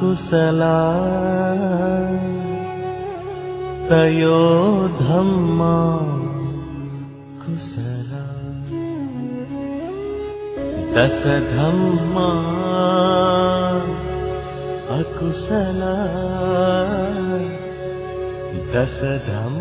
अकुशला तयो धम्मा कुशला दश धम्मा अकुशला दश धम्मा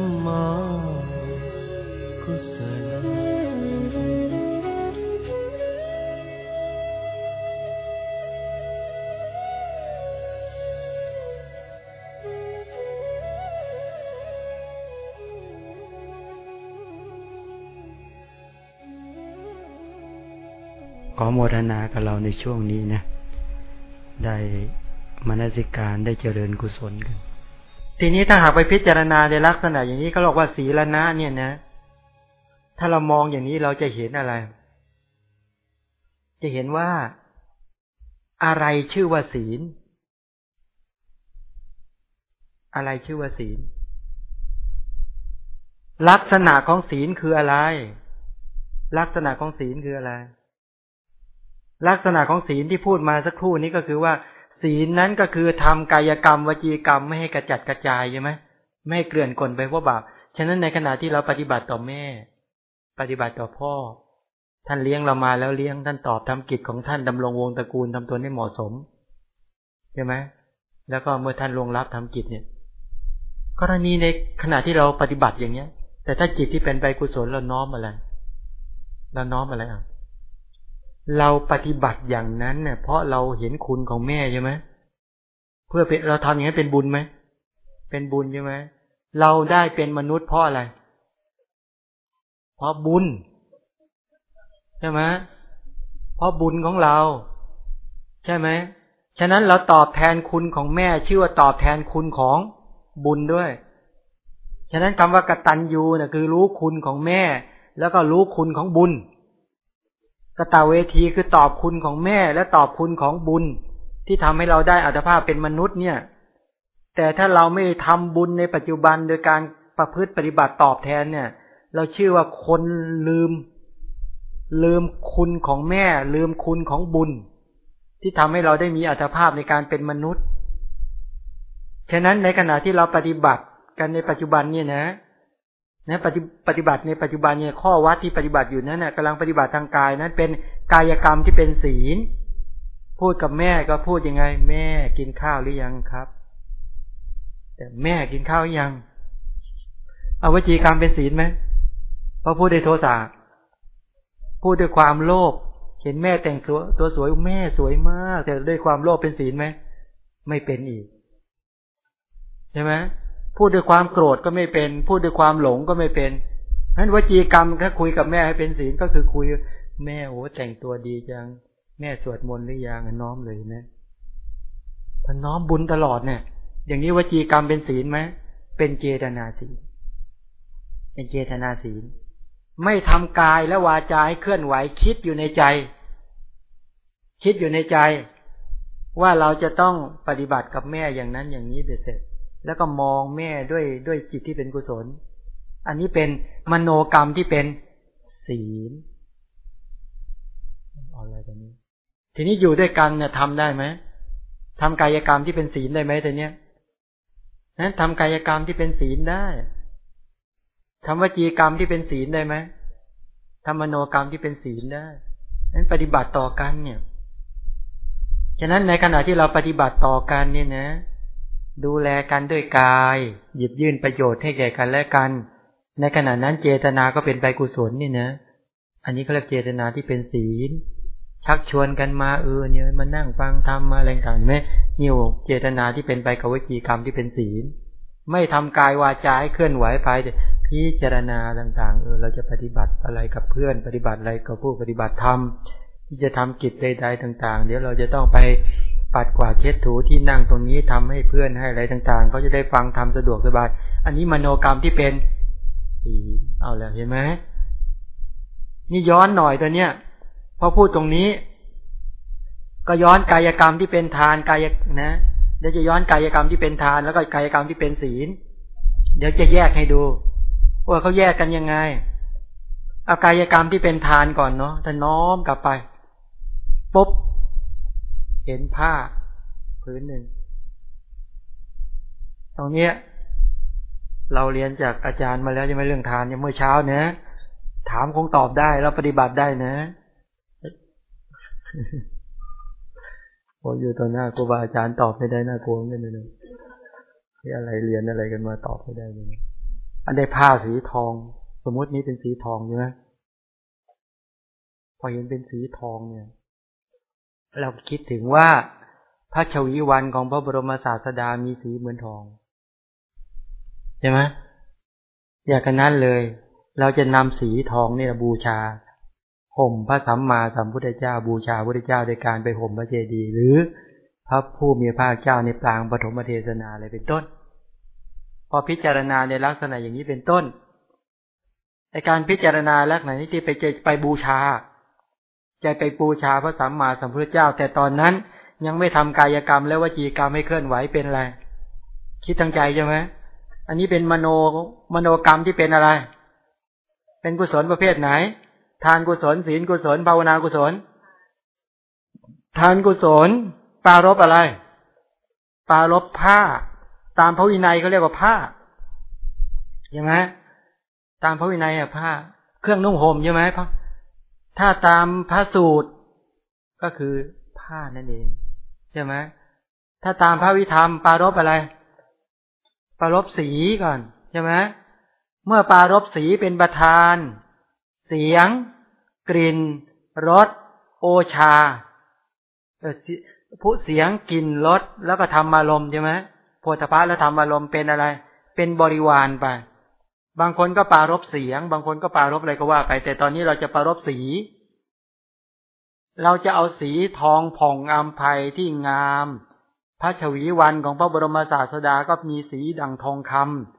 ขอโมทนากับเราในช่วงนี้นะ ได้มนสิการได้เจริญกุศลกัน ทีนี้ถ้าหากไปพิจารณาในลักษณะอย่างนี้ก็บอกว่าศีลนะเนี่ยนะ ถ้าเรามองอย่างนี้เราจะเห็นอะไร จะเห็นว่าอะไรชื่อว่าศีล อะไรชื่อว่าศีล ลักษณะของศีลคืออะไร ลักษณะของศีลคืออะไร ลักษณะของศีลที่พูดมาสักครู่นี้ก็คือว่า ศีลนั้นก็คือทำกายกรรมวจีกรรมไม่ให้กระจัดกระจายใช่ไหมไม่ให้เกลื่อนกลนไปเพราะบาปฉะนั้นในขณะที่เราปฏิบัติต่อแม่ ปฏิบัติต่อพ่อ ท่านเลี้ยงเรามาแล้วเลี้ยงท่านตอบทำกิจของท่านดำรงวงตระกูลทำตัวให้เหมาะสมใช่ไหมแล้วก็เมื่อท่านลงรับทำกิจเนี่ยกรณีในขณะที่เราปฏิบัติอย่างเนี้ย แต่ถ้าจิตที่เป็นไปกุศลเราน้อมอะไรเราน้อมอะไรอะ เราปฏิบัติอย่างนั้นเนี่ยเพราะเราเห็นคุณของแม่ใช่ไหมเพื่อเราทำอย่างนั้นเป็นบุญไหมเป็นบุญใช่ไหมเราได้เป็นมนุษย์เพราะอะไร เพราะบุญใช่ไหมเพราะบุญของเรา ใช่ไหมฉะนั้นเราตอบแทนคุณของแม่ชื่อว่าตอบแทนคุณของบุญด้วย ฉะนั้นคำว่ากตัญญูเนี่ยคือรู้คุณของแม่ แล้วก็รู้คุณของบุญ กตาเวทีคือตอบคุณของแม่และตอบคุณของบุญ ที่ทำให้เราได้อัตภาพเป็นมนุษย์เนี่ย แต่ถ้าเราไม่ทำบุญในปัจจุบันโดยการประพฤติปฏิบัติตอบแทนเนี่ย เราชื่อว่าคนลืม ลืมคุณของแม่ ลืมคุณของบุญ ที่ทำให้เราได้มีอัตภาพในการเป็นมนุษย์ ฉะนั้นในขณะที่เราปฏิบัติกันในปัจจุบันเนี่ยนะ นะปฏิปฏิบัติในปัจจุบันเนี่ยข้อวัดที่ปฏิบัติอยู่นั้นนะ่ะกำลังปฏิบัติทางกายนั้นเป็นกายกรรมที่เป็นศีล พูดกับแม่ก็พูดยังไง แม่กินข้าวหรือยังครับ แต่แม่กินข้าวหรือยังเอาวจีกรรมเป็นศีลไหมพอพูดด้วยโทสะพูดด้วยความโลภเห็นแม่แต่งตัวตัวสวยแม่สวยมาก แต่ด้วยความโลภเป็นศีลไหมไม่เป็นอีกใช่ไหม พูดด้วยความโกรธก็ไม่เป็น พูดด้วยความหลงก็ไม่เป็นนั้นวจีกรรมถ้าคุยกับแม่ให้เป็นศีลก็คือคุยแม่โอ้แต่งตัวดีจัง แม่สวดมนต์หรือยังน้อมเลยนะถ้าน้อมบุญตลอดเนี่ย อย่างนี้วจีกรรมเป็นศีลไหมเป็นเจตนาศีล เป็นเจตนาศีล ไม่ทำกายและวาจาให้เคลื่อนไหวคิดอยู่ในใจ คิดอยู่ในใจ ว่าเราจะต้องปฏิบัติกับแม่อย่างนั้นอย่างนี้เสร็จ แล้วก็มองแม่ด้วยด้วยจิตที่เป็นกุศล อันนี้เป็นมโนกรรมที่เป็นศีลเอาอะไรตอนนี้ ทีนี้อยู่ด้วยกันเนี่ยทำได้ไหมทำกายกรรมที่เป็นศีลได้ไหมแต่เนี้ยนั้นทำกายกรรมที่เป็นศีลได้ทำวจีกรรมที่เป็นศีลได้ไหมทำมโนกรรมที่เป็นศีลได้นั้นปฏิบัติต่อกันเนี่ย ฉะนั้นในขณะที่เราปฏิบัติต่อกันเนี่ยนะ ดูแลกันด้วยกาย หยิบยื่นประโยชน์ให้แก่กันและกัน ในขณะนั้นเจตนาก็เป็นไปกุศลนี่นะ อันนี้เขาเรียกเจตนาที่เป็นศีล ชักชวนกันมาเออเนี่ยมานั่งฟังธรรมมาอะไรต่างไหมนี่เจตนาที่เป็นไปกับวิจีกรรมที่เป็นศีล ไม่ทำกายวาจาให้เคลื่อนไหวไปพิจารณาต่างๆเออเราจะปฏิบัติอะไรกับเพื่อนปฏิบัติอะไรกับผู้ปฏิบัติธรรมที่จะทำกิจใดๆต่าง ๆ เดี๋ยวเราจะต้องไป ปัดกวาดเช็ดถูที่นั่งตรงนี้ทำให้เพื่อนให้อะไรต่างๆเขาจะได้ฟังทำสะดวกสบาย อันนี้มโนกรรมที่เป็นสีเอาแล้วเห็นไหมนี่ย้อนหน่อยตัวเนี้ยพอพูดตรงนี้ ก็ย้อนกายกรรมที่เป็นทานกายนะเดี๋ยวจะย้อนกายกรรมที่เป็นทานแล้วก็กายกรรมที่เป็นศีล เดี๋ยวจะแยกให้ดูว่าเขาแยกกันยังไงเอากายกรรมที่เป็นทานก่อนเนาะถ้าน้อมกลับไปปุ๊บ เห็นผ้าพื้นหนึ่ง ตรงเนี้ย เราเรียนจากอาจารย์มาแล้วยังไม่เรื่องทานยังเมื่อเช้าเนะถามคงตอบได้แล้วปฏิบัติได้นะพออยู่ตอนหน้าครูบาอาจารย์ตอบไม่ได้น่ากลัวเงี้ยเลยที่อะไรเรียนอะไรกันมาตอบไม่ได้เลยอันได้ผ้าสีทอง สมมตินี้เป็นสีทองใช่ไหมพอเห็นเป็นสีทองเนี่ย เราคิดถึงว่าพระชวีวันของพระบรมศาสดามีสีเหมือนทองใช่ไหมอยากกันนั้นเลย เราจะนำสีทองเนี่ยบูชาห่มพระสัมมาสัมพุทธเจ้า บูชาพระพุทธเจ้าโดยการไปห่มพระเจดีย์หรือพระผู้มีพระเจ้าในปรางปฐมเทศนาอะไรเป็นต้น พอพิจารณาในลักษณะอย่างนี้เป็นต้นในการพิจารณาลักษณะนี้ที่ไปเจไปบูชา ใจไปบูชาพระสัมมาสัมพุทธเจ้า แต่ตอนนั้นยังไม่ทำกายกรรมและวจีกรรมให้เคลื่อนไหวเป็นอะไร คิดตั้งใจใช่ไหมอันนี้เป็นมโนมโนกรรมที่เป็นอะไร เป็นกุศลประเภทไหน ทานกุศลศีลกุศลภาวนากุศล ทานกุศลปารบอะไร ปารบผ้า ตามพระวินัยเขาเรียกว่าผ้าใช่ไหมตามพระวินัยอะผ้า เครื่องนุ่งห่มใช่ไหมพระ ถ้าตามพระสูตร ก็คือผ้านั่นเองใช่ไหมถ้าตามพระวิธรรมปารบอะไร ปารบสีก่อนใช่ไหมเมื่อปารบสีเป็นประธาน เสียง กลิ่นรสโอชาผู้เสียงกลิ่นรสแล้วก็ทำอารมณ์ใช่ไหมโพธพะแล้วทำอารมณ์เป็นอะไร เป็นบริวารไป บางคนก็ปารบเสียง บางคนก็ปารบอะไรก็ว่าไป แต่ตอนนี้เราจะปารบสี เราจะเอาสีทองผ่องอามภัยที่งาม พระชวีวันของพระบรมศาสดาก็มีสีดังทองค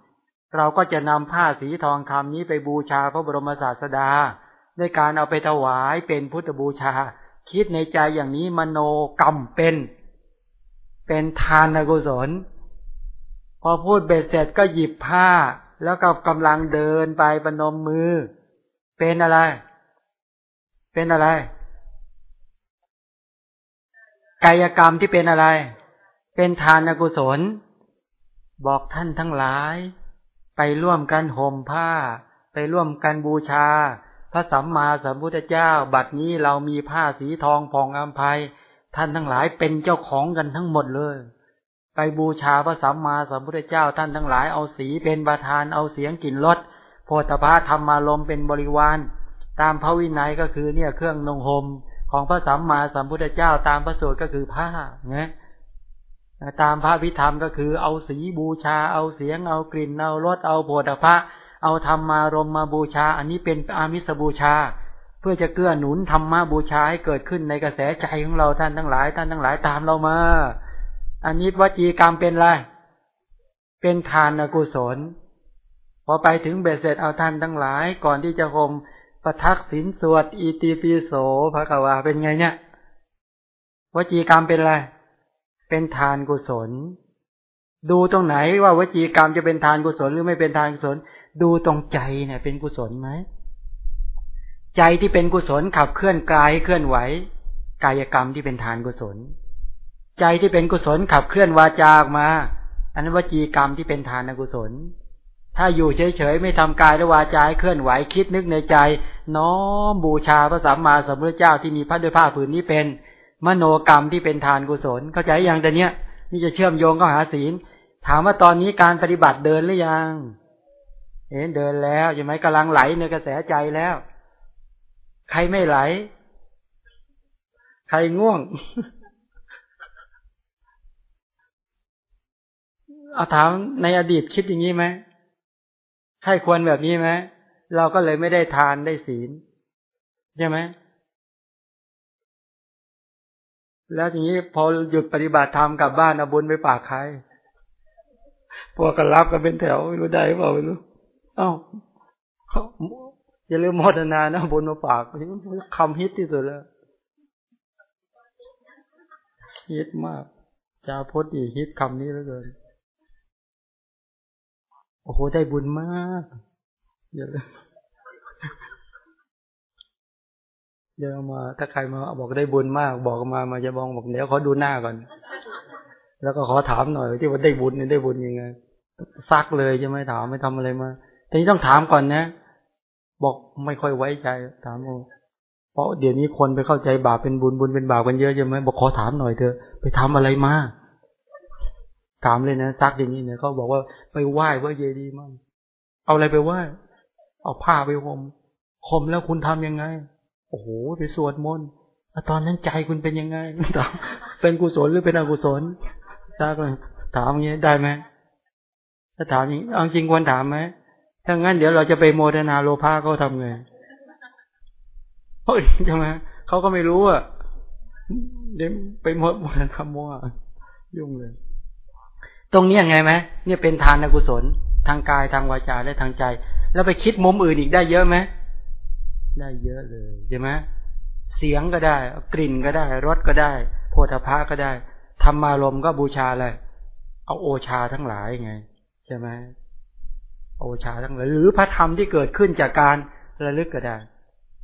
ำเราก็จะนำผ้าสีทองคำนี้ไปบูชาพระบรมศาสดาด้วยการเอาไปถวายเป็นพุทธบูชา คิดในใจอย่างนี้มโนกรรมเป็น เป็นทานกุศล พอพูดเบ็ดเสร็จก็หยิบผ้า แล้วก็กำลังเดินไปปนมมือ เป็นอะไร เป็นอะไร กายกรรมที่เป็นอะไร เป็นทานกุศล บอกท่านทั้งหลาย ไปร่วมกันห่มผ้า ไปร่วมกันบูชา พระสัมมาสัมพุทธเจ้า บัดนี้เรามีผ้าสีทองผ่องอัมภัย ท่านทั้งหลายเป็นเจ้าของกันทั้งหมดเลย ไปบูชาพระสัมมาสัมพุทธเจ้าท่านทั้งหลายเอาสีเป็นประธานเอาเสียงกลิ่นรสโพธพาธรรมารมเป็นบริวาร ตามพระวินัยก็คือเนี่ยเครื่องนงหมของพระสัมมาสัมพุทธเจ้าตามพระสูตรก็คือผ้านะตามพระวิธรรมก็คือเอาสีบูชา เอาเสียง เอากลิ่น เอารส เอาโพธพะเอาธรรมารมมาบูชา อันนี้เป็นอามิสบูชา เพื่อจะเกื้อหนุนธรรมะบูชาให้เกิดขึ้นในกระแสใจของเราท่านทั้งหลาย ท่านทั้งหลายตามเรามา อันนี้วจีกรรมเป็นไร เป็นทานกุศล พอไปถึงเบสเสร็จเอาท่านทั้งหลาย ก่อนที่จะคมประทักษิณสวดอีติปิโสพระกวาเป็นไงเนี่ยวจีกรรมเป็นอะไร เป็นทานกุศล ดูตรงไหนว่าวจีกรรมจะเป็นทานกุศลหรือไม่เป็นทานกุศล ดูตรงใจเนี่ยเป็นกุศลไหมใจที่เป็นกุศลขับเคลื่อนกายให้เคลื่อนไหว กายกรรมที่เป็นทานกุศล ใจที่เป็นกุศลขับเคลื่อนวาจาออกมา อันนั้นวจีกรรมที่เป็นทานกุศล ถ้าอยู่เฉยๆไม่ทำกายและวาจาเคลื่อนไหวคิดนึกในใจ น้อมบูชาพระสัมมาสัมพุทธเจ้าที่มีพระด้วยผ้าผืนนี้เป็น มโนกรรมที่เป็นทานกุศล เข้าใจอย่างแต่เนี้ยนี่จะเชื่อมโยงก็หาศีล ถามว่าตอนนี้การปฏิบัติเดินหรือยัง เห็นเดินแล้วยังไหมกำลังไหลในกระแสใจแล้ว ใครไม่ไหล ใครง่วง เอาถามในอดีตคิดอย่างนี้ไหมให้ควรแบบนี้ไหมเราก็เลยไม่ได้ทานได้ศีลใช่ไหมแล้วทีนี้พอหยุดปฏิบัติธรรมกลับบ้านเอาบุญไปฝากใครพวกกันรับกันเป็นแถวไม่รู้ได้เปล่าไม่รู้อ้าวอย่าลืมโมทนานะบุญมาฝากคำฮิตที่สุดแล้วฮิตมาก จาพจน์อีฮิตคำนี้แล้วเกิน อ้โหได้บุญมากเยอะเดี๋ยวมา ถ้าใครมาบอกได้บุญมาก บอกมามาจะบองบอกเดี๋ยวขอดูหน้าก่อน แล้วก็ขอถามหน่อยที่ว่าได้บุญนี่ได้บุญยังไงซักเลยจะไหมถามไม่ทำอะไรมาทีนี้ต้องถามก่อนนะ บอกไม่ค่อยไว้ใจ ถามเพราะเดี๋ยวนี้คนไปเข้าใจบาปเป็นบุญบุญเป็นบาปกันเยอะใช่ไหมบอกขอถามหน่อยเถอะไปทำอะไรมา ถามเลยนะซักอย่างนี้เนี่ยเขาบอกว่าไปไหว้ว่าเยดีมั่งเอาอะไรไปไหว้เอาผ้าไปห่มห่มแล้วคุณทํำยังไง โอ้โหไปสวดมนต์ตอนนั้นใจคุณเป็นยังไงเป็นกุศลหรือเป็นอกุศลซักเลยถามอย่างนี้ได้ไหมถ้าถามอย่างเอาจริงควรถามไหมถ้างั้นเดี๋ยวเราจะไปโมทนาโลภะเขาทำไงเฮ้ยใช่ไหมเขาก็ไม่รู้อะเดี๋ยวไปโมทนาคำว่ายุ่งเลย ตรงนี้ยังไงไหมเนี่ยเป็นทานกุศล ทางกายทางวาจาและทางใจ แล้วไปคิดมุมอื่นอีกได้เยอะไหมได้เยอะเลยใช่ไหมเสียงก็ได้ กลิ่นก็ได้รสก็ได้ โพธาภะก็ได้ธรรมารมก็บูชาอะไรเอาโอชาทั้งหลายไง ใช่ไหมโอชาทั้งหลายหรือพระธรรมที่เกิดขึ้นจากการระลึกก็ได้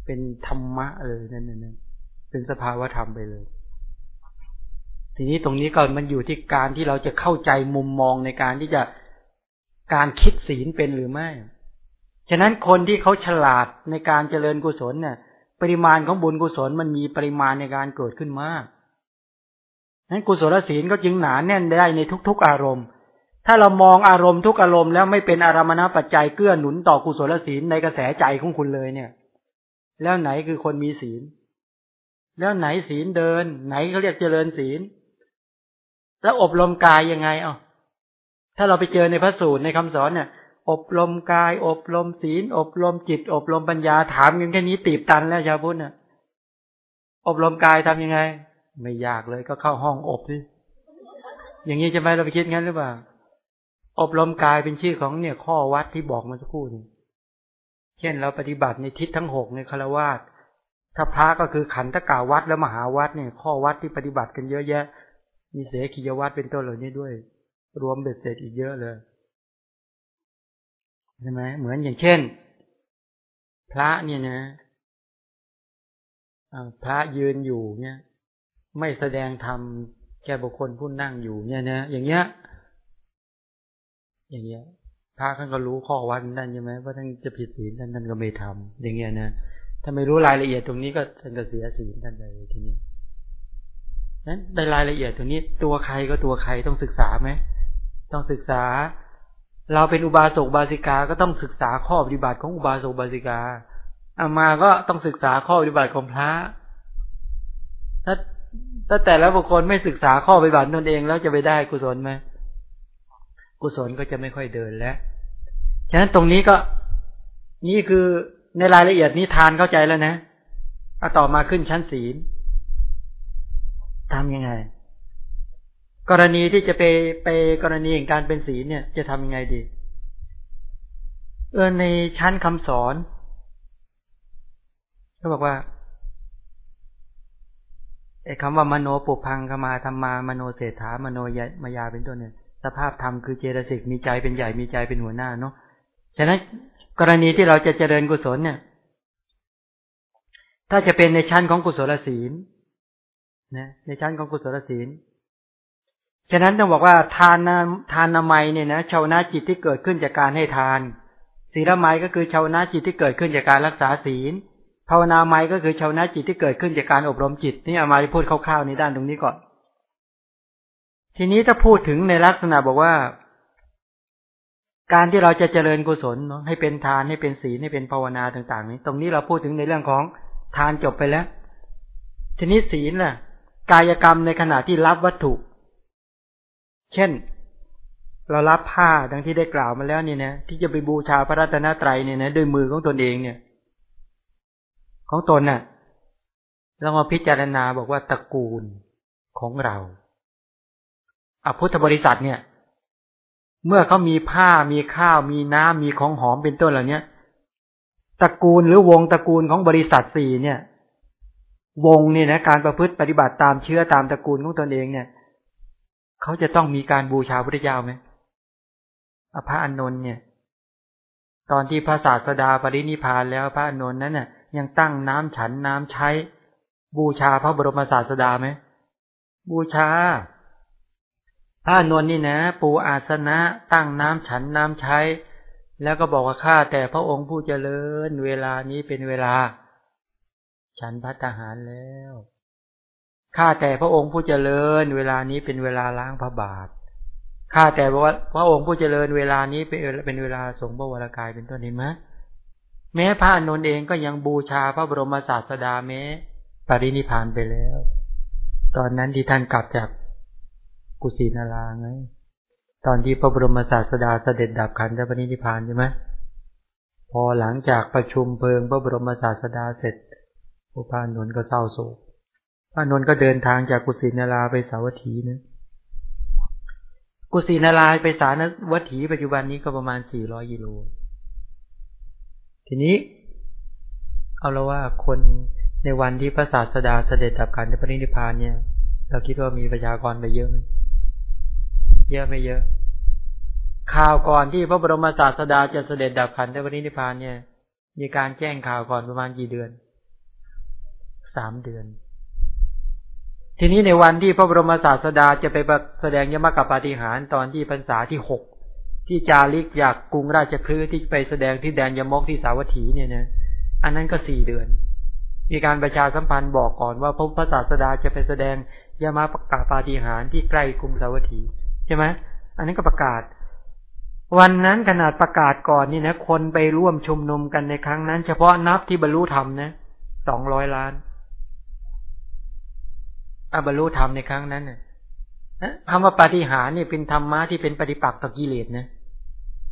เป็นธรรมะเลยนั่นนั่นเป็นสภาวะธรรมไปเลย ทีนี้ตรงนี้ก็มันอยู่ที่การที่เราจะเข้าใจมุมมองในการที่จะการคิดศีลเป็นหรือไม่ ฉะนั้นคนที่เขาฉลาดในการเจริญกุศลเนี่ยปริมาณของบุญกุศลมันมีปริมาณในการเกิดขึ้นมากนั้นกุศลศีลก็จึงหนาแน่นได้ในทุก ๆ อารมณ์ ถ้าเรามองอารมณ์ทุกอารมณ์แล้วไม่เป็นอารมณปัจจัยเกื้อหนุนต่อกุศลศีลในกระแสใจของคุณเลยเนี่ย แล้วไหนคือคนมีศีล แล้วไหนศีลเดิน ไหนเขาเรียกเจริญศีล แล้วอบรมกายยังไงอะถ้าเราไปเจอในพระสูตรในคำสอนเนี่ย อบรมกาย อบรมศีล อบรมจิต อบรมปัญญาถามกันแค่นี้ตีบตันแล้วชาวพุทธเนี่ยอบรมกายทำยังไง ไม่ยากเลยก็เข้าห้องอบสิอย่างนี้จะไหมเราไปคิดงั้นหรือเปล่า อบรมกายเป็นชื่อของเนี่ยข้อวัดที่บอกมาสักครู่นี้เช่นเราปฏิบัติในทิศทั้งหกในคารวาสถ้าพระก็คือขันธกาวัดและมหาวัดเนี่ย ข้อวัดที่ปฏิบัติกันเยอะแยะ มีเสขียวัดเป็นต้นเหล่านี้ด้วย รวมเบ็ดเสร็จอีกเยอะเลยใช่ไหมเหมือนอย่างเช่น พระเนี่ยนะพระยืนอยู่เนี่ย ไม่แสดงธรรมแก่บุคคลผู้นั่งอยู่เนี่ยนะอย่างเงี้ย อย่างเงี้ยพระท่านก็รู้ข้อวัดนั่นใช่ไหมว่าท่านจะผิดศีลท่านท่านก็ไม่ทำอย่างเงี้ยนะถ้าไม่รู้รายละเอียดตรงนี้ก็ท่านก็เสียศีลท่านเลยทีนี้ นั้นในรายละเอียดตรงนี้ตัวใครก็ตัวใครต้องศึกษาไหมต้องศึกษา เราเป็นอุบาสกบาสิกาก็ต้องศึกษาข้อปฏิบัติของอุบาสกบาสิกาอามาก็ต้องศึกษาข้อปฏิบัติของพระ ถ้าถ้าแต่ละบุคคลไม่ศึกษาข้อปฏิบัติตนเองแล้วจะไปได้กุศลไหมกุศลก็จะไม่ค่อยเดินแล้วฉะนั้นตรงนี้ก็นี่คือในรายละเอียดนี้ทานเข้าใจแล้วนะเอาต่อมาขึ้นชั้นศีล ทำยังไง กรณีที่จะไปไปกรณีอย่างการเป็นศีลเนี่ย จะทำยังไงดี เออในชั้นคำสอนเขาบอกว่าไอ้คำว่ามโนปุพังขมาธรรมามโนเศรษฐามโนยมายาเป็นต้นเนี่ย สภาพธรรมคือเจตสิกมีใจเป็นใหญ่มีใจเป็นหัวหน้าเนาะฉะนั้นกรณีที่เราจะเจริญกุศลเนี่ย ถ้าจะเป็นในชั้นของกุศลศีล นะในชั้นของกุศลศีล ฉะนั้นต้องบอกว่าทานนาทานนามัยเนี่ยนะชาวนาจิตที่เกิดขึ้นจากการให้ทาน ศีลไมก็คือชาวนาจิตที่เกิดขึ้นจากการรักษาศีล ภาวนาไมก็คือชาวนาจิตที่เกิดขึ้นจากการอบรมจิต นี่เอามาพูดคร่าวๆในด้านตรงนี้ก่อน ทีนี้ถ้าพูดถึงในลักษณะบอกว่า การที่เราจะเจริญกุศลเนาะให้เป็นทานให้เป็นศีลให้เป็นภาวนาต่าง ๆ นี้ ตรงนี้เราพูดถึงในเรื่องของทานจบไปแล้ว ทีนี้ศีลล่ะ กายกรรมในขณะที่รับวัตถุ เช่น เรารับผ้าดังที่ได้กล่าวมาแล้วเนี่ยนะที่จะไปบูชาพระรัตนตรัยเนี่ยนะด้วยมือของตนเองเนี่ย ของตนน่ะเรามาพิจารณาบอกว่าตระกูลของเราอพุทธบริษัทเนี่ย เมื่อเขามีผ้ามีข้าว มีน้ำมีของหอมเป็นต้นเหล่านี้ตระกูลหรือวงตระกูลของบริษัทสี่เนี่ย วงเนี่ยนะการประพฤติปฏิบัติตามเชื้อตามตระกูลของตนเองเนี่ยเขาจะต้องมีการบูชาพระเจ้าไหมอภะอนนท์เนี่ย ตอนที่พระศาสดาปรินิพานแล้วพระอนนท์นั้นน่ะยังตั้งน้ำฉันน้ำใช้ บูชาพระบรมศาสดาไหมบูชา พระอนวลนี่นะ ปูอาสนะตั้งน้ำฉันน้ำใช้ แล้วก็บอกว่าข้าแต่พระองค์ผู้เจริญ เวลานี้เป็นเวลา ฉันพัฒหารแล้ว ข้าแต่พระองค์ผู้เจริญ เวลานี้เป็นเวลาล้างพระบาท ข้าแต่ว่าพระองค์ผู้เจริญเวลานี้เป็นเป็นเวลาสงฆ์บวรกายเป็นต้นเห็นไหมแม้พระนนท์เองก็ยังบูชาพระบรมศาสดาแม้ ปรินิพานไปแล้ว ตอนนั้นที่ท่านกลับจากกุสินาราไง ตอนที่พระบรมศาสดาเสด็จดับขันธปรินิพานใช่ไหมพอหลังจากประชุมเพลิงพระบรมศาสดาเสร็จ พระพานนท์ก็เศร้าโศกพระนนท์ก็เดินทางจากกุสินาราไปสาวัตถีนะกุสินาราไปสาวัตถีปัจจุบันนี้ก็ประมาณสี่ร้อยกิโล ทีนี้ เอาละว่าคนในวันที่พระศาสดาเสด็จดับขันธปรินิพานเนี่ย เราคิดว่ามีประชากรไปเยอะไหมเยอะไม่เยอะ ข่าวก่อนที่พระบรมศาสดาจะเสด็จดับขันธปรินิพานเนี่ย มีการแจ้งข่าวก่อนประมาณกี่เดือน สามเดือน ทีนี้ในวันที่พระบรมศาสดาจะไปแสดงยมกับปาฏิหารตอนที่พรรษาที่หกที่จาริกจากกรุงราชคลือที่ไปแสดงที่แดนยมกที่สาวัตถีเนี่ยนะอันนั้นก็สี่เดือน มีการประชาสัมพันธ์บอกก่อนว่าพระศาสดาจะไปแสดงยามาประกาศปาฏิหารที่ใกล้กรุงสาวัตถีใช่ไหมอันนั้นก็ประกาศ วันนั้นขนาดประกาศก่อนนี่นะคนไปร่วมชุมนุมกันในครั้งนั้น เฉพาะนับที่บรรลุธรรมนะสองร้อยล้าน อบรรลุธรรมในครั้งนั้นนะคำว่าปฏิหารเนี่ยเป็นธรรมะที่เป็นปฏิปักษ์ต่อกิเลสนะ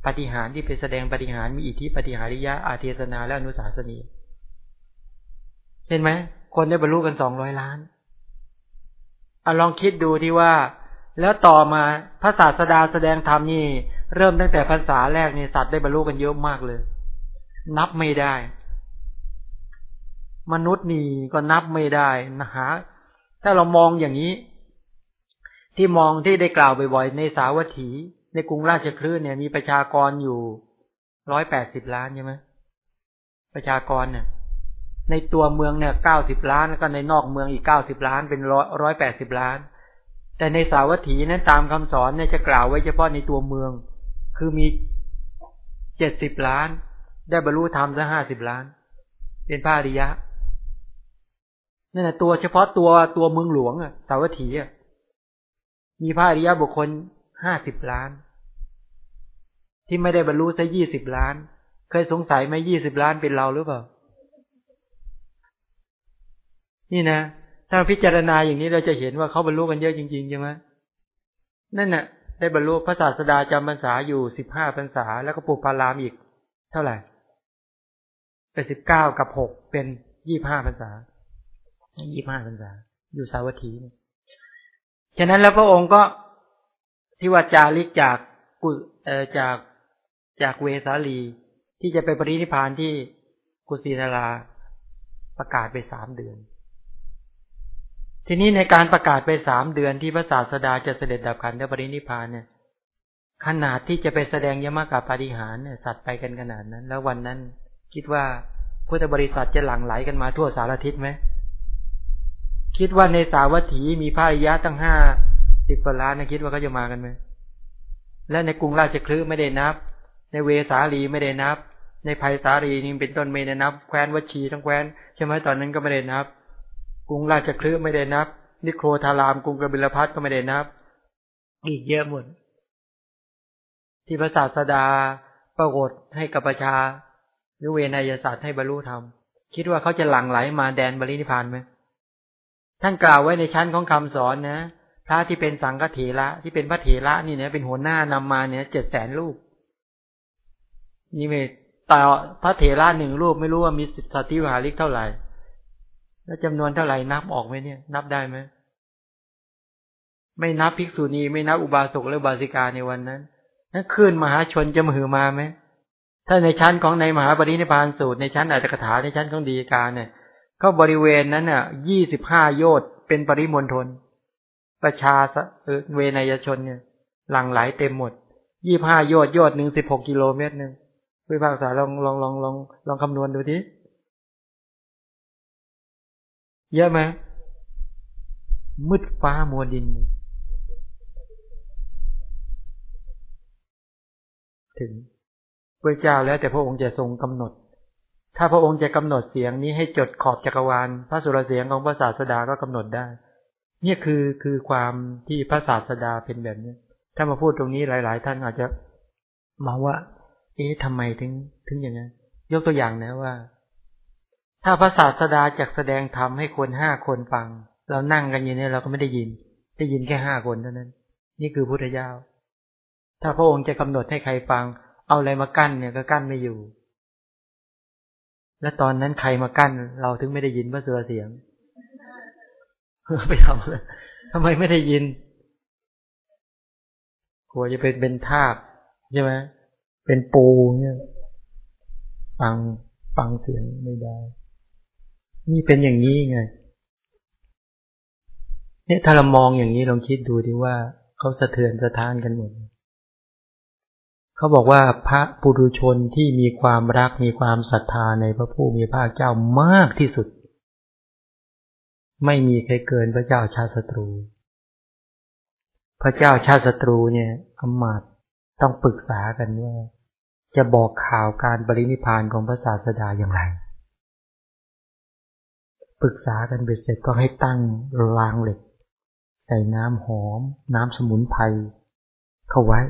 ปฏิหารที่เป็นแสดงปฏิหารมีอิทธิปฏิหาริยะอาเทศนาและอนุสาสนีเห็นไหมคนได้บรรลุกันสองร้อยล้านอลองคิดดูที่ว่า แล้วต่อมาพระศาสดาแสดงธรรมนี่ เริ่มตั้งแต่ภาษาแรกนี่สัตว์ได้บรรลุกันเยอะมากเลย นับไม่ได้ มนุษย์นี่ก็นับไม่ได้นะฮะ ถ้าเรามองอย่างนี้ ที่มองที่ได้กล่าวบ่อยๆในสาวัตถี ในกรุงราชคลื่นเนี่ย มีประชากรอยู่ร้อยแปดสิบล้านใช่ไหมประชากรเนี่ย ในตัวเมืองเนี่ยเก้าสิบล้านแล้วก็ในนอกเมืองอีกเก้าสิบล้านเป็นร้อยร้อยแปดสิบล้าน แต่ในสาวัตถีนั้นตามคำสอนเนี่ยจะกล่าวไว้เฉพาะในตัวเมือง คือมีเจ็ดสิบล้าน ได้บรรลุธรรมซะห้าสิบล้าน เป็นพระอริยะ นั่นแหละตัวเฉพาะตัวตัวเมืองหลวงอะสาวัตถีอะมีพระอริยะบุคคลห้าสิบล้าน ที่ไม่ได้บรรลุซะยี่สิบล้าน เคยสงสัยไหมยี่สิบล้านเป็นเราหรือเปล่า นี่นะ ถ้าพิจารณาอย่างนี้เราจะเห็นว่าเขาบรรลุกันเยอะจริงๆใช่ไหมนั่นน่ะ ได้บรรลุพระศาสดาจำพรรษาอยู่สิบห้าพรรษา แล้วก็ปุพารามอีก เท่าไหร่เป็นสิบเก้ากับหกเป็นยี่ห้าพรรษา ยี่ห้าพรรษา อยู่สาวัตถีฉะนั้นแล้วพระองค์ก็ที่ว่าจาริกจากกุจากจากเวสาลี ที่จะไปปรินิพานที่กุสินาราประกาศไปสามเดือน ทีนี้ในการประกาศไปสามเดือนที่พระศาสดาจะเสด็จดับขันธปรินิพานเนี่ย ขนาดที่จะไปแสดงยมกับปาฏิหารเนี่ยสัตว์ไปกันขนาดนั้น แล้ววันนั้น คิดว่าพุทธบริษัทจะหลั่งไหลกันมาทั่วสารทิศไหม คิดว่าในสาวัตถีมีพระอริยะตั้งห้าสิบกว่าล้านนะคิดว่าเขาจะมากันไหมและในกรุงราชคลือไม่ได้นับ ในเวสาลีไม่ได้นับ ในภัยสาลีนี่เป็นต้นไม่ได้นับ แคว้นวชีทั้งแคว้นใช่ไหมตอนนั้นก็ไม่ได้นับ กรุงราชคลือไม่ได้นับ นิโครธารามกรุงกบิลพัทก็ไม่ได้นับ อีกเยอะหมด ที่พระศาสดาประกฏให้กับประชาหรือเวนยศาสตร์ให้บรรลุธรรมคิดว่าเขาจะหลั่งไหลมาแดนบริณิพานไหม ท่านกล่าวไว้ในชั้นของคำสอนนะพระที่เป็นสังฆเถระที่เป็นพระเถระนี่เนี่ยเป็นหัวหน้านำมาเนี่ยเจ็ดแสนรูปนี่เมต่พระเถระหนึ่งรูปไม่รู้ว่ามีสติวหาลิกเท่าไหร่ แล้วจำนวนเท่าไหร่นับออกไหมเนี่ย นับได้ไหมไม่นับภิกษุณีไม่นับอุบาสกและบาสิกาในวันนั้นนั่นขึ้นมหาชนจะมหือมาไหมถ้าในชั้นของในมหาปรินิพานสูตรในชั้นอัตถกถาในชั้นของดีกาเนี่ย ก็บริเวณนั้นน่ะยี่สิบห้าโยชน์เป็นปริมณฑลประชาเวนยชนเนี่ย หลั่งไหลเต็มหมดยี่ห้าโยชน์โยชน์หนึ่งสิบหกกิโลเมตรหนึ่งพิพากษาลองลองลองลองลองคำนวณดูทีเยอะไหมมืดฟ้ามัวดิน ถึงพระเจ้าแล้วแต่พระองค์จะทรงกำหนด ถ้าพระองค์จะกำหนดเสียงนี้ให้จดขอบจักรวาล พระสุรเสียงของพระศาสดาก็กำหนดได้ เนี่ยคือคือความที่พระศาสดาเป็นแบบนี้ถ้ามาพูดตรงนี้หลาย ๆ ท่านอาจจะมองว่า เอ๊ะทำไมถึงถึงอย่างนั้นยกตัวอย่างนะว่า ถ้าพระศาสดาจักแสดงธรรมให้คนห้าคนฟัง เรานั่งกันอยู่เนี่ยเราก็ไม่ได้ยิน ได้ยินแค่ห้าคนเท่านั้น นี่คือพุทธเจ้าถ้าพระองค์จะกำหนดให้ใครฟัง เอาอะไรมากั้นเนี่ยก็กั้นไม่อยู่ และตอนนั้นใครมากั้น เราถึงไม่ได้ยินพระสุรเสียงไปทำอะไรทำไมไม่ได้ยินกลัวจะเป็นเป็นทาบใช่ไหมเป็นปูเนี่ยฟังฟังเสียงไม่ได้ นี่เป็นอย่างนี้ไงเนี่ยถ้าเรามองอย่างนี้ลองคิดดูดีว่าเขาสะเทือนสะท้านกันหมด เขาบอกว่าพระปุถุชนที่มีความรักมีความศรัทธาในพระผู้มีพระเจ้ามากที่สุด ไม่มีใครเกินพระเจ้าชาติศัตรู พระเจ้าชาติศัตรูเนี่ยอมาตต้องปรึกษากันว่าจะบอกข่าวการปรินิพานของพระศาสดาอย่างไร ปรึกษากันเบ็ดเสร็จก็ให้ตั้งรางเหล็ก ใส่น้ำหอม น้ำสมุนไพรเข้าไว้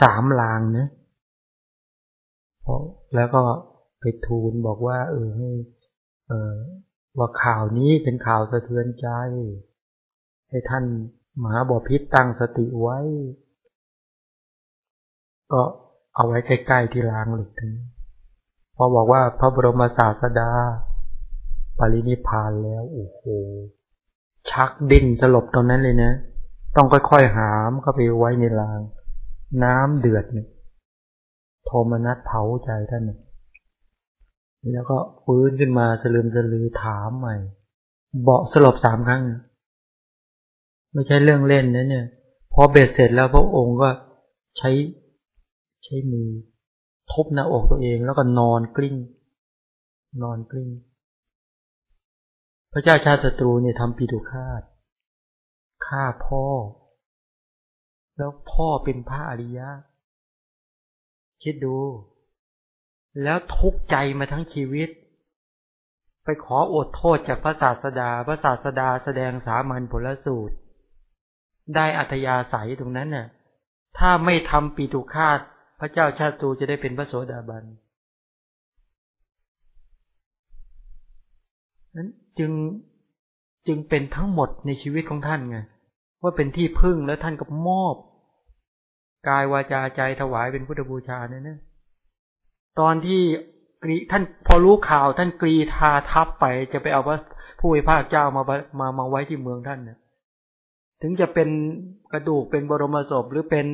สามรางเนะเพราะแล้วก็ไปทูลบอกว่า เออให้เออว่าข่าวนี้เป็นข่าวสะเทือนใจ ให้ท่านมหาบอพิษตั้งสติไว้ ก็เอาไว้ใกล้ๆที่รางหล็กนี้พอบอกว่าพระบรมศาสดา ปรินิพานแล้วโอ้โหชักดิ้นสลบตรงนั้นเลยนะ ต้องค่อยๆหามเข้าไปไว้ในราง น้ำเดือดเนี่ยโทมนัสเผาใจท่านแล้วก็ฟื้นขึ้นมาสลืมสลือถามใหม่ เบาสลบสามครั้ง ไม่ใช่เรื่องเล่นนะเนี่ย พอเบ็ดเสร็จแล้วพระองค์ก็ใช้ใช้มือทุบหน้าอกตัวเอง แล้วก็นอนกลิ้ง นอนกลิ้ง พระเจ้าชาติศัตรูเนี่ยทำปีดุฆาตฆ่าพ่อ แล้วพ่อเป็นพระอริยะ คิดดู แล้วทุกข์ใจมาทั้งชีวิต ไปขออดโทษจากพระศาสดา พระศาสดาแสดงสามัญผลสูตร ได้อัธยาศัยตรงนั้นน่ะ ถ้าไม่ทำปีตุคาตพระเจ้าชาตูจะได้เป็นพระโสดาบันนั้นจึงจึงเป็นทั้งหมดในชีวิตของท่านไงว่าเป็นที่พึ่งแล้วท่านก็มอบ กายวาจาใจถวายเป็นพุทธบูชาเนี่ยนะตอนที่กรีท่านพอรู้ข่าวท่านกรีทาทับไปจะไปเอาพระผู้วิภาคเจ้ามามามาไว้ที่เมืองท่านเนี่ยถึงจะเป็นกระดูกเป็นบรมศพหรือเป็น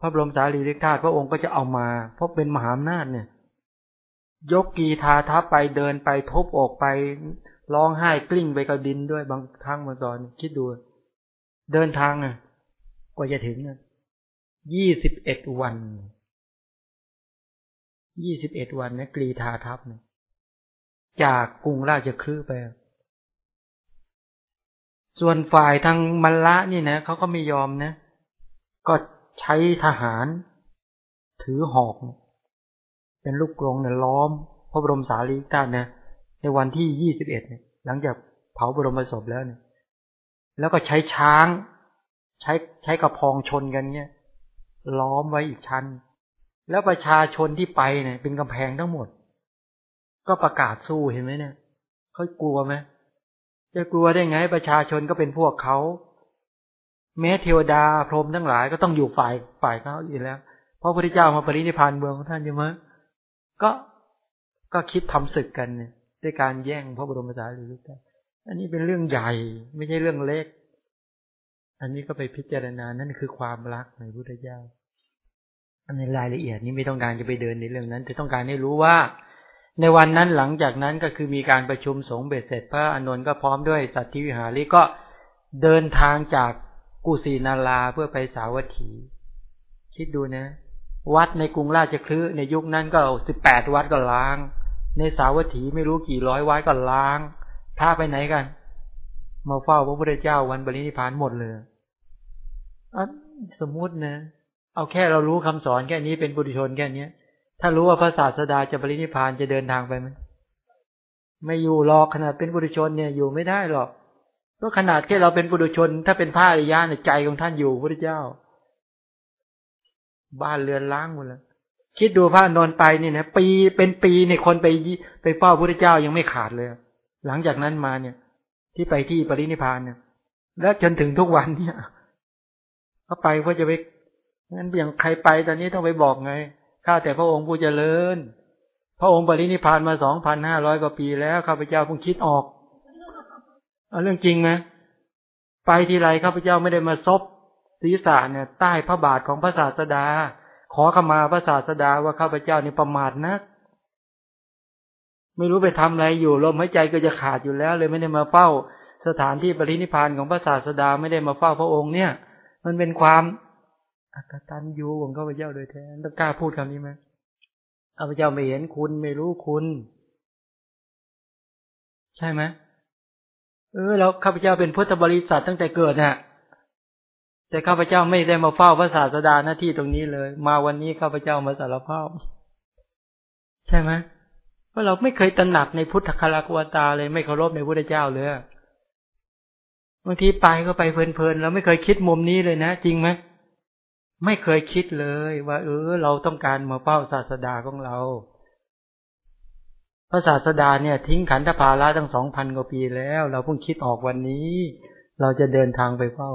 พระบรมสารีริกธาตุพระองค์ก็จะเอามา เพราะเป็นมหาอำนาจเนี่ย ยกกีทาทับไปเดินไปทบอกไปร้องไห้กลิ้งไปกับดินด้วยบางครั้งบางตอนคิดดู เดินทางอะกว่าจะถึงยี่ ยี่สิบเอ็ดวัน ยี่สิบเอ็ดวันนะกรีทาทับเนี่ยจากกรุงราชคลือไป ส่วนฝ่ายทางมัลละนี่นะเขาก็ไม่ยอมนะ ก็ใช้ทหาร ถือหอก เป็นลูกกรงเนี่ยล้อม พระบรมสารีริกธาตุนะ ในวันที่ยี่สิบเอ็ดเนี่ย หลังจากเผาบรมศพแล้วเนี่ย แล้วก็ใช้ช้าง ใช้ใช้กระพองชนกันเนี่ย ล้อมไว้อีกชั้น แล้วประชาชนที่ไปเนี่ย เป็นกำแพงทั้งหมด ก็ประกาศสู้เห็นไหมเนี่ยเขากลัวไหมจะกลัวได้ไง ประชาชนก็เป็นพวกเขาแม้เทวดาพรหมทั้งหลายก็ต้องอยู่ฝ่ายฝ่ายเขาอยู่แล้ว เพราะพระพุทธเจ้ามาปรินิพานเมืองของท่านใช่ไหมก็ก็คิดทำศึกกันเนี่ยด้วยการแย่งพระบรมสารีริกธาตุอันนี้เป็นเรื่องใหญ่ไม่ใช่เรื่องเล็ก อันนี้ก็ไปพิจารณานั่นคือความรักในพุทธเจ้า ในรายละเอียดนี้ไม่ต้องการจะไปเดินในเรื่องนั้น แต่ต้องการให้รู้ว่า ในวันนั้นหลังจากนั้นก็คือมีการประชุมสงฆ์เบ็ดเสร็จพระอานนท์ก็พร้อมด้วยสัตว์ที่วิหาริก็เดินทางจากกุสินาราเพื่อไปสาวัตถี คิดดูนะ วัดในกรุงราชคลืในยุคนั้นก็สิบแปดวัดก็ล้าง ในสาวัตถีไม่รู้กี่ร้อยวัดก็ล้างพาไปไหนกัน มาเฝ้าพระพุทธเจ้าวันบริณิพานหมดเลยอสมมุตินะ เอาแค่เรารู้คำสอนแค่นี้เป็นบุตรชนแค่เนี้ย ถ้ารู้ว่าพระศาสดาจะบริณิพานจะเดินทางไปไหมไม่อยู่หรอกขนาดเป็นบุตรชนเนี่ยอยู่ไม่ได้หรอกก็ขนาดแค่เราเป็นบุตรชน ถ้าเป็นพระอริยะในใจของท่านอยู่พระเจ้า บ้านเรือนล้างหมดแล้วคิดดูพระนอนไปนี่นะปีเป็นปีเนี่ยคนไปไปเฝ้าพระเจ้ายังไม่ขาดเลย หลังจากนั้นมาเนี่ย ที่ไปที่ปรินิพานเนี่ย แล้วจนถึงทุกวันเนี่ยเขาไปเพื่อจะไป งั้นอย่างใครไปตอนนี้ต้องไปบอกไง ข้าแต่พระองค์ผู้เจริญ พระองค์ปรินิพานมาสองพันห้าร้อยกว่าปีแล้วข้าพเจ้าเพิ่งคิดออกเอาเรื่องจริงไหมไปทีไรข้าพเจ้าไม่ได้มาซบศีรษะเนี่ย ใต้พระบาทของพระศาสดา ขอขมาพระศาสดาว่าข้าพเจ้านี่ประมาทนักไม่รู้ไปทำอะไรอยู่ลมหายใจก็จะขาดอยู่แล้ว เลยไม่ได้มาเฝ้า สถานที่ปรินิพานของพระศาสดาไม่ได้มาเฝ้าพระองค์เนี่ย มันเป็นความ อัตตันยูของข้าพเจ้าโดยแท้ต้องกล้าพูดคำนี้ไหมข้าพเจ้าไม่เห็นคุณไม่รู้คุณ ใช่ไหมเออแล้วข้าพเจ้าเป็นพุทธบริษัทตั้งแต่เกิดนะ่ะแต่ข้าพเจ้าไม่ได้มาเฝ้าพระศาสดาหน้าที่ตรงนี้เลย มาวันนี้ข้าพเจ้ามาสารภาพ ใช่ไหมเพราะเราไม่เคยตระหนักในพุทธคารากวตาเลยไม่เคารพในพุทธเจ้าเลยบางทีไปก็ไปเพลินๆเราไม่เคยคิดมุมนี้เลยนะ จริงไหม ไม่เคยคิดเลยว่า เออ เราต้องการมาเฝ้าศาสดาของเราพระศาสดาเนี่ย ทิ้งขันธภาระตั้งสองพันกว่าปีแล้ว เราเพิ่งคิดออกวันนี้ เราจะเดินทางไปเฝ้า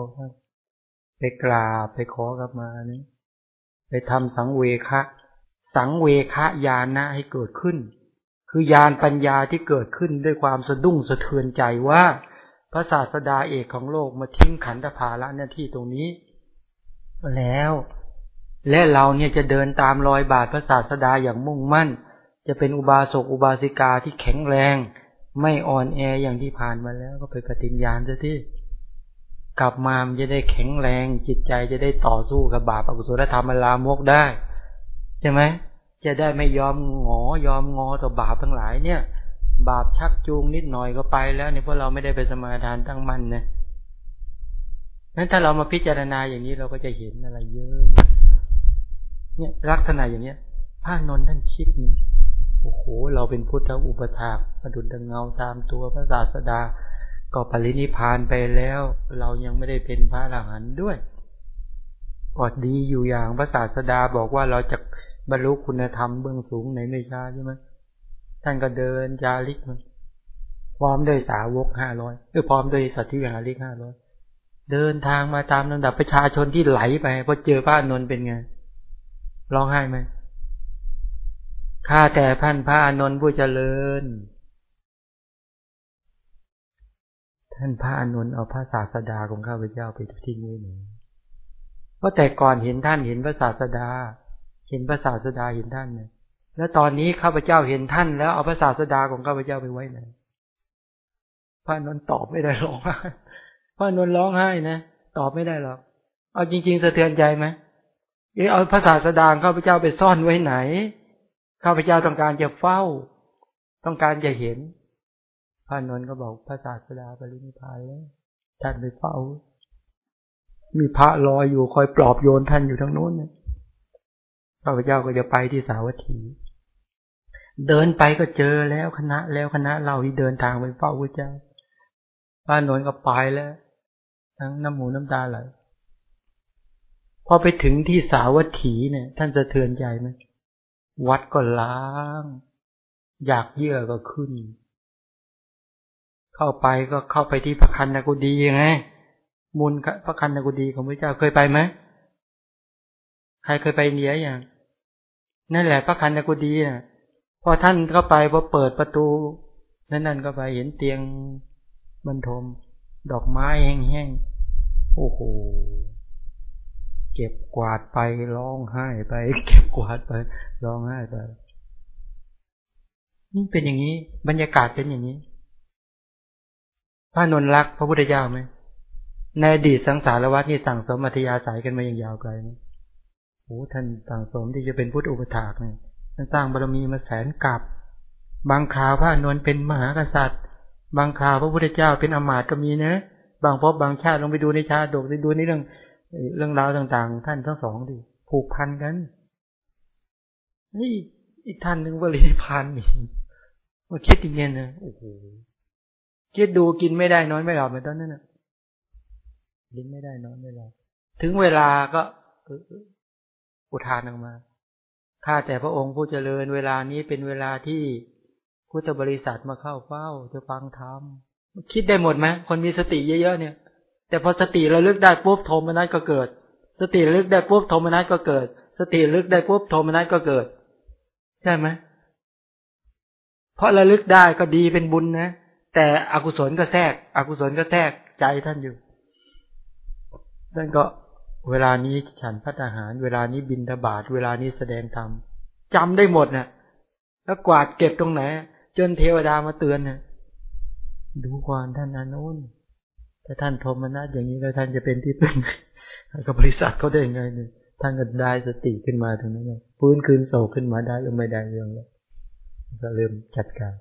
ไปกราบไปขอกลับมานี่ไปทำสังเวคะสังเวคะญาณะให้เกิดขึ้น คือญาณปัญญาที่เกิดขึ้นด้วยความสะดุ้งสะเทือนใจว่า พระศาสดาเอกของโลกมาทิ้งขันธภาระหน้าที่ตรงนี้ แล้ว และเราเนี่ยจะเดินตามรอยบาทพระศาสดาอย่างมุ่งมั่น จะเป็นอุบาสกอุบาสิกาที่แข็งแรง ไม่อ่อนแออย่างที่ผ่านมาแล้ว ก็ไปปฏิญญาณซะที่กลับมามันจะได้แข็งแรง จิตใจจะได้ต่อสู้กับบาปอกุศลธรรมลามกได้ ใช่ไหมจะได้ไม่ยอมงอยอมงอต่อบาปทั้งหลายเนี่ย บาปชักจูงนิดหน่อยก็ไปแล้วเนี่ยเพราะเราไม่ได้ไปสมาทานตั้งมั่นนะ นั้นถ้าเรามาพิจารณาอย่างนี้เราก็จะเห็นอะไรเยอะ เนี่ยลักษณะอย่างเนี้ยพระนนท์ท่านคิดนี่โอ้โห เราเป็นพุทธอุปถากประดุจดังเงาตามตัวพระศาสดา ก็ปรินิพานไปแล้ว เรายังไม่ได้เป็นพระอรหันต์ด้วยกอดดีอยู่อย่างพระศาสดาบอกว่าเราจะบรรลุคุณธรรมเบื้องสูงในไม่ช้าใช่ไหมท่านก็เดินจาริกมันพร้อมด้วยสาวกห้าร้อยหรือพร้อมด้วยสัตว์ที่อย่างริกห้าร้อย เดินทางมาตามลำดับประชาชนที่ไหลไปพอเจอพระนนท์เป็นไงร้องไห้ไหมข้าแต่พันพระอนนท์ผู้เจริญ ท่านพระอนนท์เอาพระศาสดาของข้าพเจ้าไปทิ้งไว้หนึ่งเพราะแต่ก่อนเห็นท่านเห็นพระศาสดา เห็นพระศาสดาเห็นท่านเนี่ยแล้วตอนนี้ข้าพเจ้าเห็นท่านแล้วเอาพระศาสดาของข้าพเจ้าไปไว้ไหนพระนนท์ตอบไม่ได้ร้องไห้ พระนนร้องไห้นะตอบไม่ได้หรอก เอาจริง ๆ สะเทือนใจไหมเอาพระศาสดาข้าพเจ้าไปซ่อนไว้ไหนข้าพเจ้าต้องการจะเฝ้า ต้องการจะเห็น พระนนก็บอกพระศาสดาปรินิพานแล้วท่านไปเฝ้า มีพระรออยู่คอยปลอบโยนท่านอยู่ทั้งนู้นข้าพเจ้าก็จะไปที่สาวัตถี เดินไปก็เจอแล้วคณะแล้วคณะเราที่เดินทางไปเฝ้าพระเจ้าพระนนท์ก็ไปแล้ว ทั้งน้ำหมูน้ำตาไหลพอไปถึงที่สาวัตถีเนี่ย ท่านจะเทือนใจไหมวัดก็ล้าง อยากเยื่อก็ขึ้น เข้าไปก็เข้าไปที่พระคันนกุดีไงมูลพระคันนกุดีของพระเจ้าเคยไปไหมใครเคยไปเนียอย่างนั่นแหละพระคันนกุดีน่ะพอท่านเข้าไปพอเปิดประตู นั่นนั่นก็ไปเห็นเตียงบรรทม ดอกไม้แห้งๆ โอ้โห เก็บกวาดไปร้องไห้ไป เก็บกวาดไปร้องไห้ไป นี่เป็นอย่างนี้ บรรยากาศเป็นอย่างนี้พระนนรักพระพุทธเจ้าไหมในอดีตสังสารวัฏนี่สั่งสมอัธยาศัยกันมาอย่างยาวไกลโอ้ท่านสั่งสมที่จะเป็นพุทธอุปถากเนี่ยท่านสร้างบารมีมาแสนกับ บางคราวพระนนเป็นมหากษัตริย์ บางคราวพระพุทธเจ้าเป็นอมาตก็มีนะ บางพบบางชาติลองไปดูในชาดกไปดูในเรื่องเรื่องราวต่างๆ ท่านทั้งสองดิผูกพันกันนี่อีกท่านหนึ่งว่าเลยพันนี่มาคิดอย่างเงี้ยนะโอ้โหคิดดูกินไม่ได้นอนไม่หลับเหมือนตอนนั้นนะกินไม่ได้นอนไม่หลับถึงเวลาก็อุทานออกมาข้าแต่พระองค์ผู้เจริญเวลานี้เป็นเวลาที่ พุทธบริษัทมาเข้าเฝ้าจะฟังธรรมคิดได้หมดไหมคนมีสติเยอะๆเนี่ย แต่พอสติระลึกได้ปุ๊บโทมนัสก็เกิด สติระลึกได้ปุ๊บโทมนัสก็เกิด สติระลึกได้ปุ๊บโทมนัสก็เกิด ใช่ไหมเพราะระลึกได้ก็ดีเป็นบุญนะแต่อกุศลก็แทรก อกุศลก็แทรกใจท่านอยู่นั่นก็เวลานี้ฉันพัฒหาร เวลานี้บินทบาทเวลานี้แสดงธรรมจำได้หมดนะ่ะแล้วกวาดเก็บตรงไหน จนเทวดามาเตือนนะ่ะดูก่อนท่านอนุนถ้าท่านโทมนัสอย่างนี้แล้วท่านจะเป็นที่พึ่งกับบริษัทเขาได้ยังไงเนี่ยท่านก็ได้สติขึ้นมาตรงนั้นเลยฟื้นคืนโศกขึ้นมาได้หรือไม่ได้เรื่องแล้วก็เริ่มจัดการ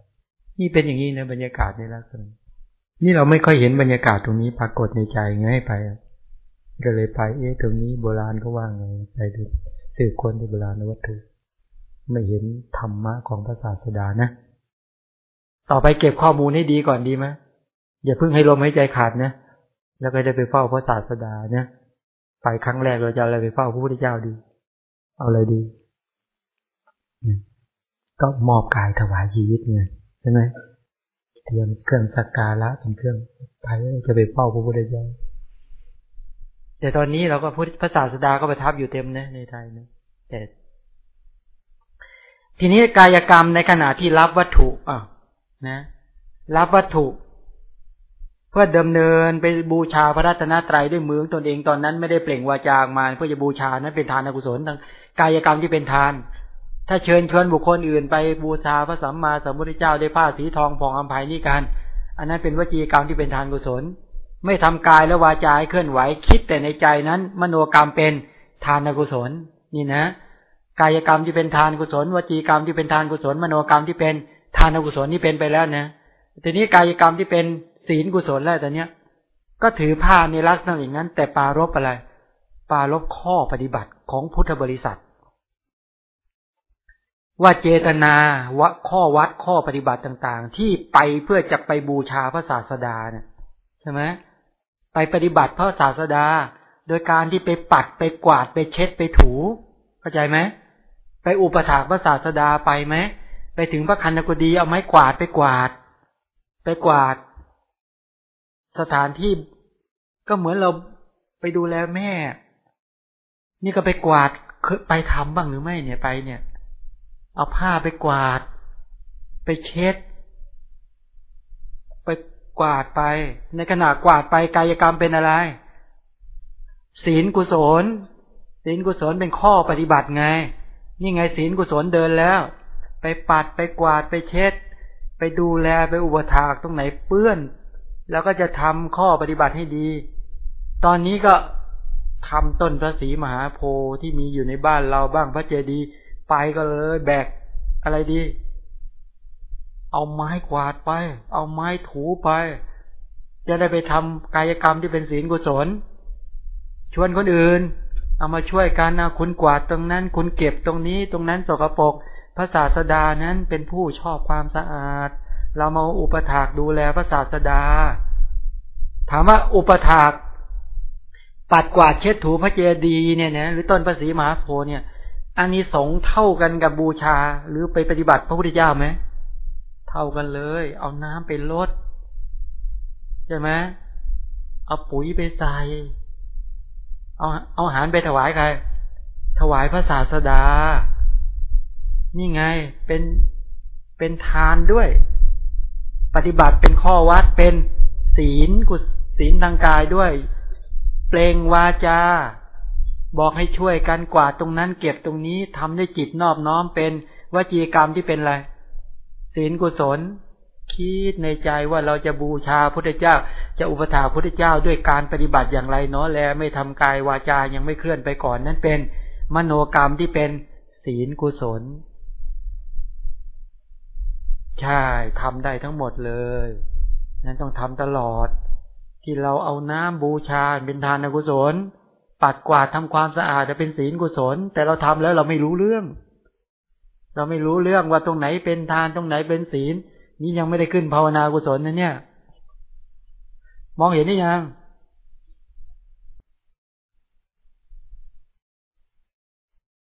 นี่เป็นอย่างนี้นะบรรยากาศในลักษณะนี่เราไม่ค่อยเห็นบรรยากาศตรงนี้ปรากฏในใจไงไปก็เลยไปเอ๊ะตรงนี้โบราณก็ว่างไงไปดูสืบคนที่โบราณวัตถุไม่เห็นธรรมะของพระศาสดานะ ต่อไปเก็บข้อมูลให้ดีก่อนดีไหมอย่าเพิ่งให้ลมหายใจขาดนะแล้วก็ได้ไปเฝ้าพระศาสดาเนี่ยไปครั้งแรกเราจะอะไรไปเฝ้าพระพุทธเจ้าดี เอาอะไรดี ก็มอบกายถวายชีวิตไงใช่ไหมเตรียมเครื่องสักการะเป็นเครื่องไปจะไปเฝ้าพระพุทธเจ้าแต่ตอนนี้เราก็พุทธพระศาสดาก็ประทับอยู่เต็มนะในไทยนะแต่ทีนี้กายกรรมในขณะที่รับวัตถุอะ นะ รับวัตถุ เพื่อดำเนินไปบูชาพระรัตนตรัยด้วยมือตนเองตอนนั้นไม่ได้เปล่งวาจาออกมาเพื่อจะบูชานั้นเป็นทานกุศลทางกายกรรมที่เป็นทาน ถ้าเชิญชวนบุคคลอื่นไปบูชาพระสัมมาสัมพุทธเจ้าได้ผ้าสีทองผ่องอัมภัยนี่กัน อันนั้นเป็นวจีกรรมที่เป็นทานกุศล ไม่ทำกายและวาจาให้เคลื่อนไหวคิดแต่ในใจนั้น มโนกรรมเป็นทานกุศล นี่นะกายกรรมที่เป็นทานกุศล วจีกรรมที่เป็นทานกุศล มโนกรรมที่เป็น ทานกุศลนี่เป็นไปแล้วนะทีนี้กายกรรมที่เป็นศีลกุศลแล้วแต่เนี้ย ก็ถือผ้าในลักษณะอย่างนั้น แต่ปารบอะไร ปารบข้อปฏิบัติของพุทธบริษัท ว่าเจตนาวะข้อวัดข้อปฏิบัติต่างๆ ที่ไปเพื่อจะไปบูชาพระศาสดาเนี่ยใช่ไหมไปปฏิบัติพระศาสดา โดยการที่ไปปัดไปกวาดไปเช็ดไปถูเข้าใจไหมไปอุปถากพระศาสดาไปไหม ไปถึงพระคันธกุฎีเอาไม้กวาดไปกวาด ไปกวาด สถานที่ก็เหมือนเราไปดูแลแม่ นี่ก็ไปกวาดไปทำบ้างหรือไม่เนี่ยไปเนี่ย เอาผ้าไปกวาด ไปเช็ด ไปกวาดไป ในขณะกวาดไปกายกรรมเป็นอะไร ศีลกุศล ศีลกุศลเป็นข้อปฏิบัติไง นี่ไงศีลกุศลเดินแล้ว ไปปัดไปกวาดไปเช็ด ไปดูแลไปอุปถากตรงไหนเปื้อน แล้วก็จะทำข้อปฏิบัติให้ดี ตอนนี้ก็ทำต้นพระศรีมหาโพธิ์ที่มีอยู่ในบ้านเราบ้างพระเจดีย์ไปก็เลยแบกอะไรดี เอาไม้กวาดไป เอาไม้ถูไป จะได้ไปทำกายกรรมที่เป็นศีลกุศล ชวนคนอื่น เอามาช่วยกันนะคุณกวาดตรงนั้น คุณเก็บตรงนี้ตรงนั้นสกปรก พระศาสดานั้นเป็นผู้ชอบความสะอาด เรามาอุปถากดูแลพระศาสดา ถามว่าอุปถากปัดกวาดเช็ดถูพระเจดีย์เนี่ยนะหรือต้นพระศรีมหาโพธิ์เนี่ยอันนี้สงเท่ากันกับบูชาหรือไปปฏิบัติพระพุทธเจ้าไหมเท่ากันเลย เอาน้ำไปลดใช่ไหมเอาปุ๋ยไปใส่เอาเอาอาหารไปถวายใครถวายพระศาสดา นี่ไงเป็นเป็นทานด้วย ปฏิบัติเป็นข้อวัดเป็นศีลกุศีลทางกายด้วย เปล่งวาจา บอกให้ช่วยกันกวาดตรงนั้นเก็บตรงนี้ทำด้วยจิตนอบน้อมเป็นวจีกรรมที่เป็นอะไรศีลกุศล คิดในใจว่าเราจะบูชาพระเจ้า จะอุปถาพระเจ้าด้วยการปฏิบัติอย่างไรเนาะแลไม่ทำกายวาจายังไม่เคลื่อนไปก่อนนั่นเป็น มโนกรรมที่เป็นศีลกุศล ใช่ทำได้ทั้งหมดเลย นั้นต้องทำตลอด ที่เราเอาน้ำบูชาเป็นทานกุศล ปัดกวาดทำความสะอาดจะเป็นศีลกุศล แต่เราทำแล้วเราไม่รู้เรื่อง เราไม่รู้เรื่องว่าตรงไหนเป็นทานตรงไหนเป็นศีล นี่ยังไม่ได้ขึ้นภาวนากุศลนะเนี่ย มองเห็นได้ยัง